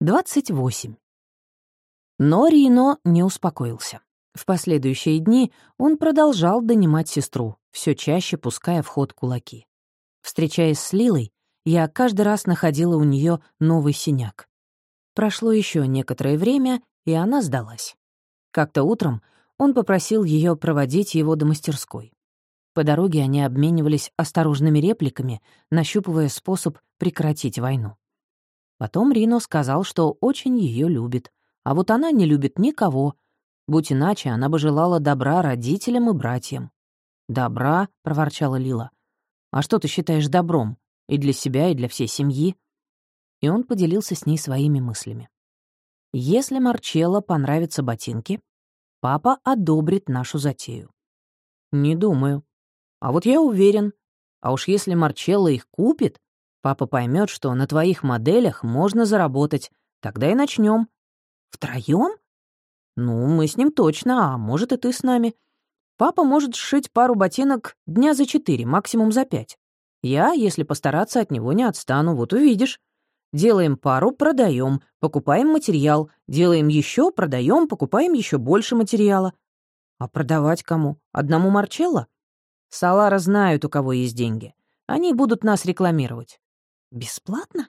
28. Но Рино не успокоился. В последующие дни он продолжал донимать сестру, все чаще пуская в ход кулаки. Встречаясь с Лилой, я каждый раз находила у нее новый синяк. Прошло еще некоторое время, и она сдалась. Как-то утром он попросил ее проводить его до мастерской. По дороге они обменивались осторожными репликами, нащупывая способ прекратить войну. Потом Рино сказал, что очень ее любит, а вот она не любит никого. Будь иначе, она бы желала добра родителям и братьям. «Добра?» — проворчала Лила. «А что ты считаешь добром? И для себя, и для всей семьи?» И он поделился с ней своими мыслями. «Если Марчелло понравятся ботинки, папа одобрит нашу затею». «Не думаю. А вот я уверен. А уж если Марчелло их купит, Папа поймет, что на твоих моделях можно заработать. Тогда и начнем. Втроем? Ну, мы с ним точно, а может и ты с нами. Папа может сшить пару ботинок дня за четыре, максимум за пять. Я, если постараться, от него не отстану, вот увидишь. Делаем пару, продаем, покупаем материал, делаем еще, продаем, покупаем еще больше материала. А продавать кому? Одному Марчелло? Салара знают, у кого есть деньги. Они будут нас рекламировать. Бесплатно?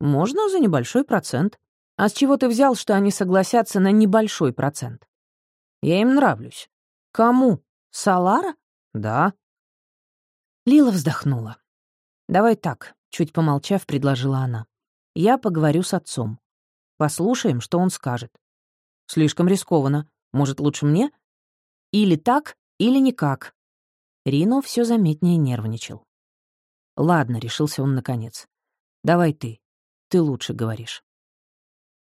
Можно за небольшой процент. А с чего ты взял, что они согласятся на небольшой процент? Я им нравлюсь. Кому? Салара? Да. Лила вздохнула. Давай так, чуть помолчав, предложила она. Я поговорю с отцом. Послушаем, что он скажет. Слишком рискованно. Может, лучше мне? Или так, или никак. Рино все заметнее нервничал. «Ладно», — решился он наконец. «Давай ты. Ты лучше говоришь».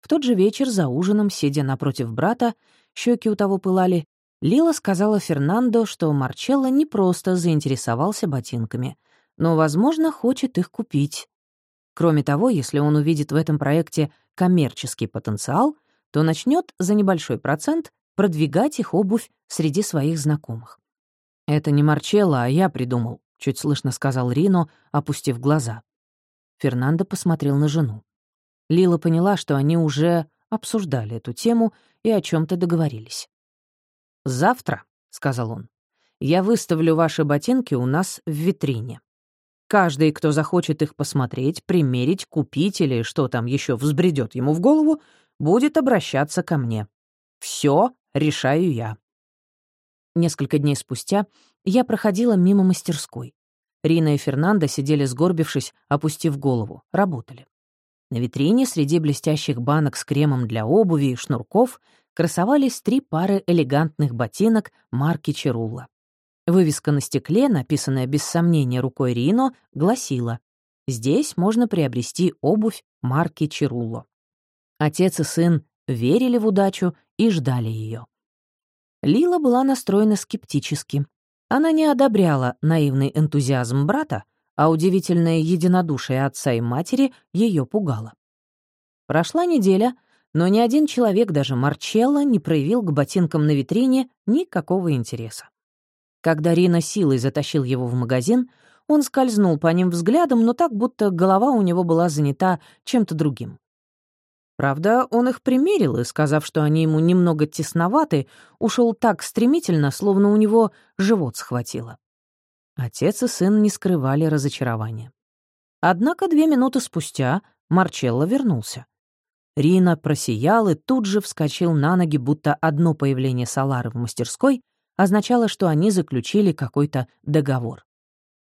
В тот же вечер за ужином, сидя напротив брата, щеки у того пылали, Лила сказала Фернандо, что Марчелло не просто заинтересовался ботинками, но, возможно, хочет их купить. Кроме того, если он увидит в этом проекте коммерческий потенциал, то начнет за небольшой процент продвигать их обувь среди своих знакомых. «Это не Марчелло, а я придумал», чуть слышно сказал Рино, опустив глаза. Фернандо посмотрел на жену. Лила поняла, что они уже обсуждали эту тему и о чем то договорились. «Завтра», — сказал он, — «я выставлю ваши ботинки у нас в витрине. Каждый, кто захочет их посмотреть, примерить, купить или что там еще взбредет ему в голову, будет обращаться ко мне. Все решаю я. Несколько дней спустя я проходила мимо мастерской. Рина и Фернандо сидели сгорбившись, опустив голову, работали. На витрине среди блестящих банок с кремом для обуви и шнурков красовались три пары элегантных ботинок марки Чарулла. Вывеска на стекле, написанная без сомнения рукой Рино, гласила «Здесь можно приобрести обувь марки Чарулло». Отец и сын верили в удачу и ждали ее. Лила была настроена скептически. Она не одобряла наивный энтузиазм брата, а удивительное единодушие отца и матери ее пугало. Прошла неделя, но ни один человек, даже Марчелло, не проявил к ботинкам на витрине никакого интереса. Когда Рина силой затащил его в магазин, он скользнул по ним взглядом, но так, будто голова у него была занята чем-то другим. Правда, он их примерил и, сказав, что они ему немного тесноваты, ушел так стремительно, словно у него живот схватило. Отец и сын не скрывали разочарования. Однако две минуты спустя Марчелло вернулся. Рина просиял и тут же вскочил на ноги, будто одно появление Салары в мастерской означало, что они заключили какой-то договор.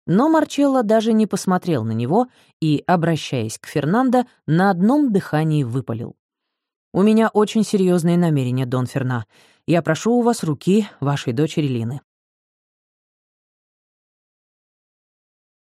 Но Марчелло даже не посмотрел на него и, обращаясь к Фернандо, на одном дыхании выпалил. «У меня очень серьезные намерения, Дон Ферна. Я прошу у вас руки вашей дочери Лины.